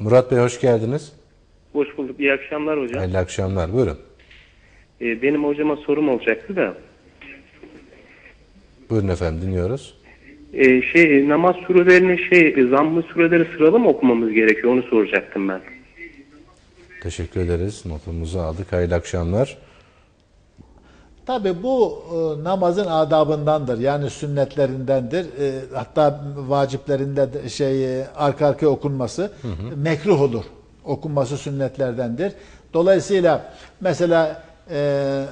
Murat Bey hoş geldiniz. Hoş bulduk. İyi akşamlar hocam. Hayırlı akşamlar. Buyurun. Ee, benim hocama sorum olacaktı da. Buyurun efendim dinliyoruz. Ee, şey namaz surelerini şey zammı sureleri sıralı mı okumamız gerekiyor onu soracaktım ben. Teşekkür ederiz. Notumuzu aldık. Hayırlı akşamlar. Tabi bu e, namazın adabındandır. Yani sünnetlerindendir. E, hatta vaciplerinde de şey e, arka arkaya okunması mekruh olur. Okunması sünnetlerdendir. Dolayısıyla mesela e,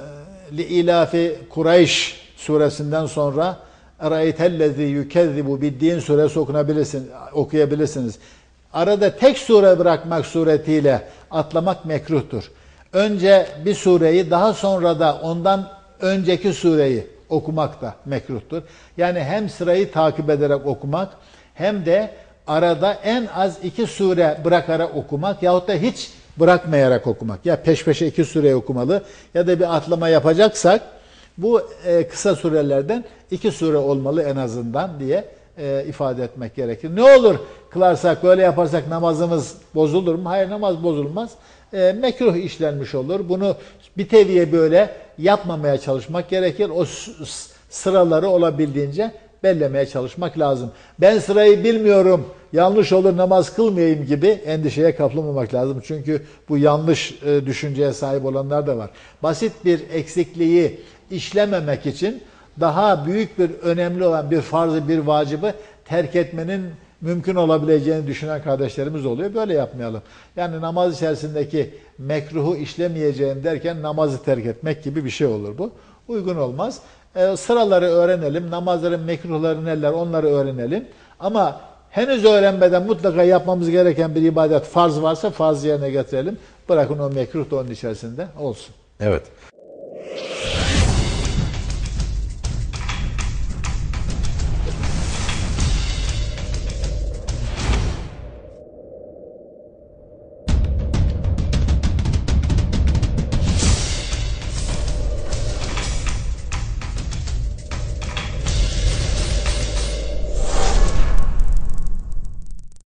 li ilafi Kureyş suresinden sonra Eraytellezi yukezzibu biddiğin suresi okunabilirsin, okuyabilirsiniz. Arada tek sure bırakmak suretiyle atlamak mekruhtur. Önce bir sureyi daha sonra da ondan önceki sureyi okumak da mekruhtur. Yani hem sırayı takip ederek okumak hem de arada en az iki sure bırakarak okumak yahut da hiç bırakmayarak okumak. Ya peş peşe iki sure okumalı ya da bir atlama yapacaksak bu e, kısa surelerden iki sure olmalı en azından diye e, ifade etmek gerekir. Ne olur kılarsak böyle yaparsak namazımız bozulur mu? Hayır namaz bozulmaz. E, mekruh işlenmiş olur. Bunu bir teviye böyle yapmamaya çalışmak gerekir. O sıraları olabildiğince bellemeye çalışmak lazım. Ben sırayı bilmiyorum, yanlış olur namaz kılmayayım gibi endişeye kapılmamak lazım. Çünkü bu yanlış e, düşünceye sahip olanlar da var. Basit bir eksikliği işlememek için daha büyük bir önemli olan bir farzı bir vacibı terk etmenin mümkün olabileceğini düşünen kardeşlerimiz oluyor. Böyle yapmayalım. Yani namaz içerisindeki mekruhu işlemeyeceğim derken namazı terk etmek gibi bir şey olur bu. Uygun olmaz. E, sıraları öğrenelim. Namazların mekruhları neler onları öğrenelim. Ama henüz öğrenmeden mutlaka yapmamız gereken bir ibadet farz varsa farz yerine getirelim. Bırakın o mekruh da onun içerisinde olsun. Evet.